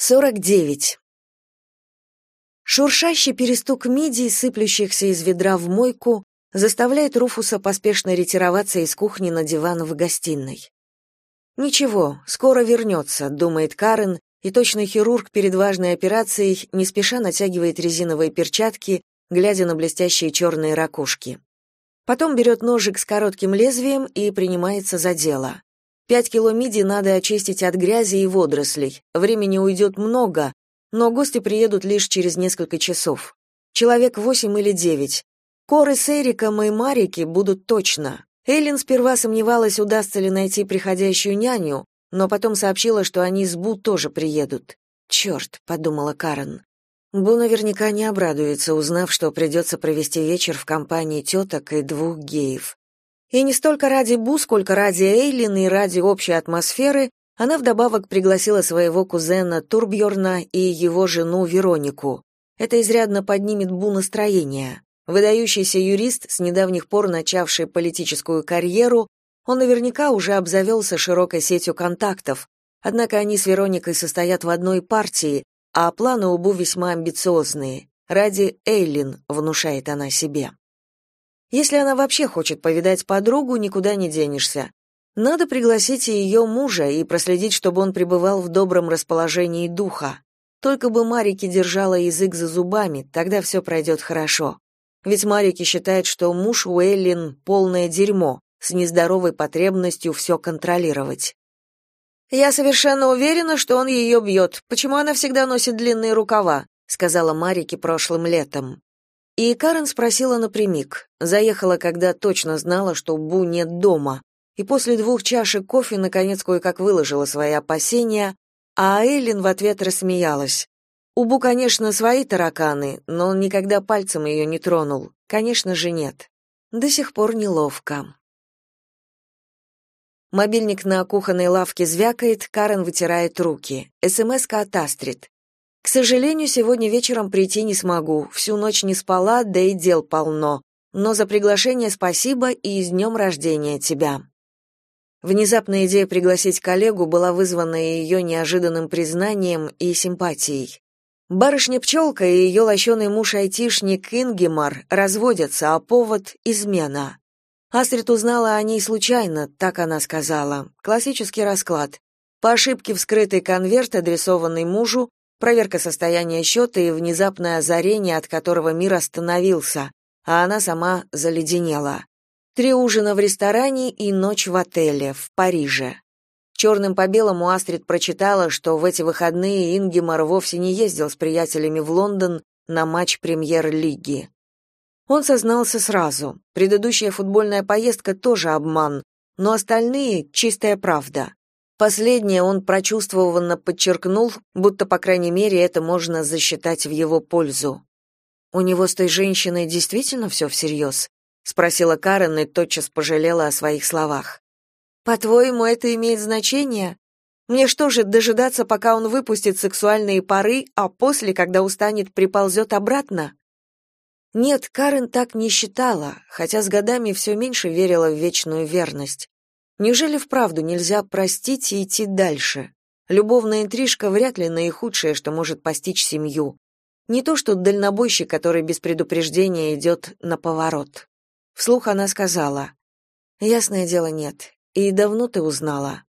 49. Шуршащий перестук мидий, сыплющихся из ведра в мойку, заставляет Руфуса поспешно ретироваться из кухни на диван в гостиной. «Ничего, скоро вернется», — думает Карен, и точный хирург перед важной операцией не спеша натягивает резиновые перчатки, глядя на блестящие черные ракушки. Потом берет ножик с коротким лезвием и принимается за дело. Пять кило миди надо очистить от грязи и водорослей. Времени уйдет много, но гости приедут лишь через несколько часов. Человек восемь или девять. Коры с Эриком и Марики будут точно. Эйлин сперва сомневалась, удастся ли найти приходящую няню, но потом сообщила, что они с Бу тоже приедут. «Черт», — подумала Карен. Бу наверняка не обрадуется, узнав, что придется провести вечер в компании теток и двух геев. И не столько ради Бу, сколько ради Эйлин и ради общей атмосферы она вдобавок пригласила своего кузена Турбьорна и его жену Веронику. Это изрядно поднимет Бу настроение. Выдающийся юрист, с недавних пор начавший политическую карьеру, он наверняка уже обзавелся широкой сетью контактов, однако они с Вероникой состоят в одной партии, а планы у Бу весьма амбициозные. Ради Эйлин, внушает она себе. Если она вообще хочет повидать подругу, никуда не денешься. Надо пригласить ее мужа и проследить, чтобы он пребывал в добром расположении духа. Только бы Марики держала язык за зубами, тогда все пройдет хорошо. Ведь Марики считает, что муж у Эллин полное дерьмо, с нездоровой потребностью все контролировать. «Я совершенно уверена, что он ее бьет. Почему она всегда носит длинные рукава?» сказала Марике прошлым летом. И Карен спросила напрямик. Заехала, когда точно знала, что Бу нет дома. И после двух чашек кофе наконец кое-как выложила свои опасения, а Эйлин в ответ рассмеялась. У Бу, конечно, свои тараканы, но он никогда пальцем ее не тронул. Конечно же, нет. До сих пор неловко. Мобильник на кухонной лавке звякает, Карен вытирает руки. СМС-ка от Астрид. К сожалению, сегодня вечером прийти не смогу. Всю ночь не спала, да и дел полно. Но за приглашение спасибо и с днем рождения тебя. Внезапная идея пригласить коллегу была вызвана ее неожиданным признанием и симпатией. Барышня-пчелка и ее лощеный муж-айтишник Ингемар разводятся, а повод — измена. Астрид узнала о ней случайно, так она сказала. Классический расклад. По ошибке вскрытый конверт, адресованный мужу, проверка состояния счета и внезапное озарение, от которого мир остановился, а она сама заледенела. Три ужина в ресторане и ночь в отеле в Париже. Черным по белому Астрид прочитала, что в эти выходные Ингемар вовсе не ездил с приятелями в Лондон на матч премьер-лиги. Он сознался сразу. Предыдущая футбольная поездка тоже обман, но остальные — чистая правда. Последнее он прочувствованно подчеркнул, будто, по крайней мере, это можно засчитать в его пользу. «У него с той женщиной действительно все всерьез?» — спросила Карен и тотчас пожалела о своих словах. «По-твоему, это имеет значение? Мне что же, дожидаться, пока он выпустит сексуальные пары, а после, когда устанет, приползет обратно?» Нет, Карен так не считала, хотя с годами все меньше верила в вечную верность. Неужели вправду нельзя простить и идти дальше? Любовная интрижка вряд ли наихудшее, что может постичь семью. Не то что дальнобойщик, который без предупреждения идет на поворот. Вслух она сказала: "Ясное дело, нет. И давно ты узнала?"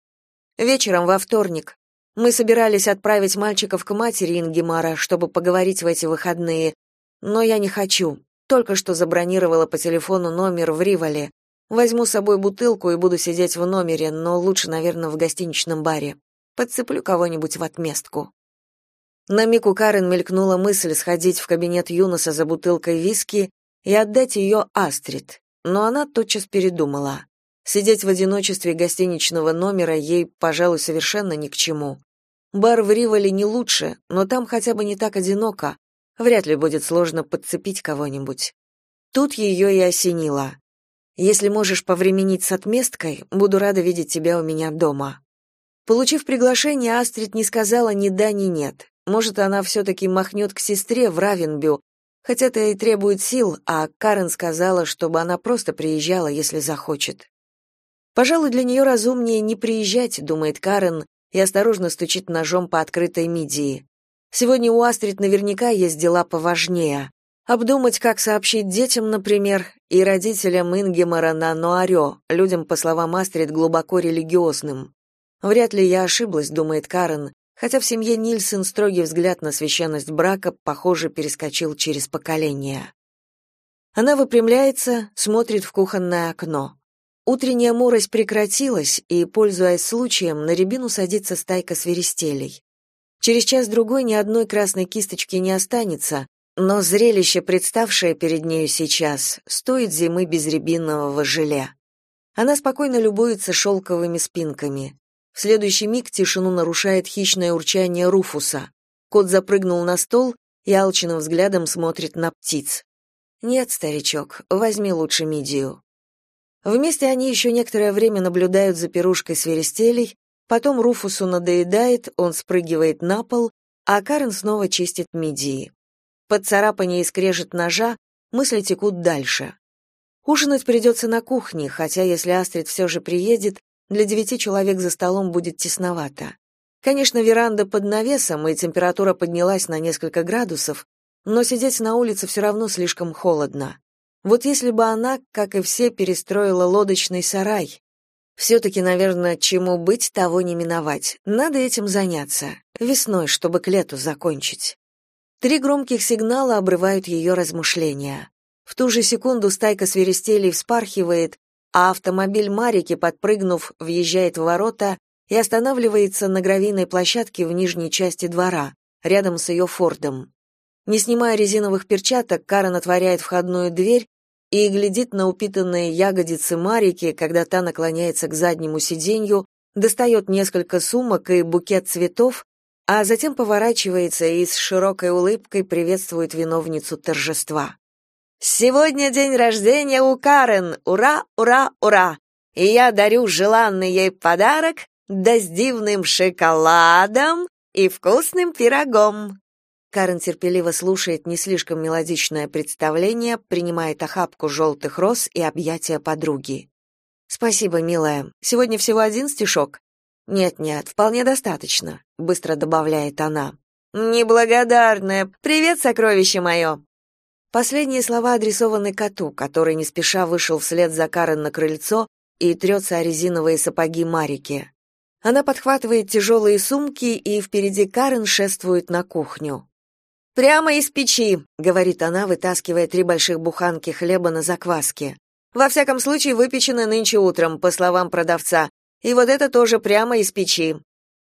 Вечером во вторник. Мы собирались отправить мальчиков к матери Ингемара, чтобы поговорить в эти выходные, но я не хочу. Только что забронировала по телефону номер в Риволе. Возьму с собой бутылку и буду сидеть в номере, но лучше, наверное, в гостиничном баре. Подцеплю кого-нибудь в отместку. На миг у Карен мелькнула мысль сходить в кабинет Юноса за бутылкой виски и отдать ее Астрид, но она тотчас передумала. Сидеть в одиночестве гостиничного номера ей, пожалуй, совершенно ни к чему. Бар в Риволе не лучше, но там хотя бы не так одиноко. Вряд ли будет сложно подцепить кого-нибудь. Тут ее и осенило. Если можешь повременить с отместкой, буду рада видеть тебя у меня дома. Получив приглашение, Астрид не сказала ни да, ни нет. Может, она все-таки махнет к сестре в Равенбю, хотя это и требует сил, а Карен сказала, чтобы она просто приезжала, если захочет. Пожалуй, для нее разумнее не приезжать, думает Карен, и осторожно стучит ножом по открытой мидии. Сегодня у Астрид наверняка есть дела поважнее. Обдумать, как сообщить детям, например, и родителям Ингемара на Нуарё, людям, по словам Астрид, глубоко религиозным. Вряд ли я ошиблась, думает Карен, хотя в семье Нильсон строгий взгляд на священность брака, похоже, перескочил через поколения. Она выпрямляется, смотрит в кухонное окно. Утренняя морось прекратилась, и, пользуясь случаем, на рябину садится стайка свиристелей. Через час-другой ни одной красной кисточки не останется, но зрелище, представшее перед нею сейчас, стоит зимы без рябинового желе. Она спокойно любуется шелковыми спинками. В следующий миг тишину нарушает хищное урчание Руфуса. Кот запрыгнул на стол и алчным взглядом смотрит на птиц. «Нет, старичок, возьми лучше мидию». Вместе они еще некоторое время наблюдают за пирушкой свиристелей, потом Руфусу надоедает, он спрыгивает на пол, а Карен снова чистит мидии. Под царапание и скрежет ножа мысли текут дальше. Ужинать придется на кухне, хотя если Астрид все же приедет, для девяти человек за столом будет тесновато. Конечно, веранда под навесом, и температура поднялась на несколько градусов, но сидеть на улице все равно слишком холодно. Вот если бы она, как и все, перестроила лодочный сарай. Все-таки, наверное, чему быть, того не миновать. Надо этим заняться. Весной, чтобы к лету закончить. Три громких сигнала обрывают ее размышления. В ту же секунду стайка свиристелей вспархивает, а автомобиль Марики, подпрыгнув, въезжает в ворота и останавливается на гравийной площадке в нижней части двора, рядом с ее Фордом. Не снимая резиновых перчаток, Карен отворяет входную дверь и глядит на упитанные ягодицы Марики, когда та наклоняется к заднему сиденью, достает несколько сумок и букет цветов, а затем поворачивается и с широкой улыбкой приветствует виновницу торжества. Сегодня день рождения у Карен. Ура, ура, ура. И я дарю желанный ей подарок да с дивным шоколадом и вкусным пирогом. Карен терпеливо слушает не слишком мелодичное представление, принимает охапку желтых роз и объятия подруги. Спасибо, милая. Сегодня всего один стишок. Нет-нет, вполне достаточно, быстро добавляет она. Неблагодарная. Привет, сокровище мое. Последние слова адресованы коту, который не спеша вышел вслед за Карен на крыльцо и трется о резиновые сапоги Марики. Она подхватывает тяжелые сумки, и впереди Карен шествует на кухню. «Прямо из печи», — говорит она, вытаскивая три больших буханки хлеба на закваске. «Во всяком случае, выпечены нынче утром, по словам продавца. И вот это тоже прямо из печи».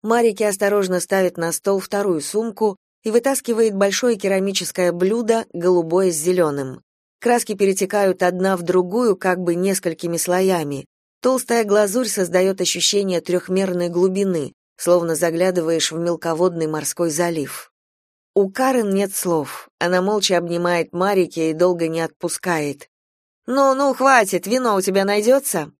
Марики осторожно ставит на стол вторую сумку, и вытаскивает большое керамическое блюдо, голубое с зеленым. Краски перетекают одна в другую как бы несколькими слоями. Толстая глазурь создает ощущение трехмерной глубины, словно заглядываешь в мелководный морской залив. У Карен нет слов. Она молча обнимает Марики и долго не отпускает. «Ну-ну, хватит, вино у тебя найдется?»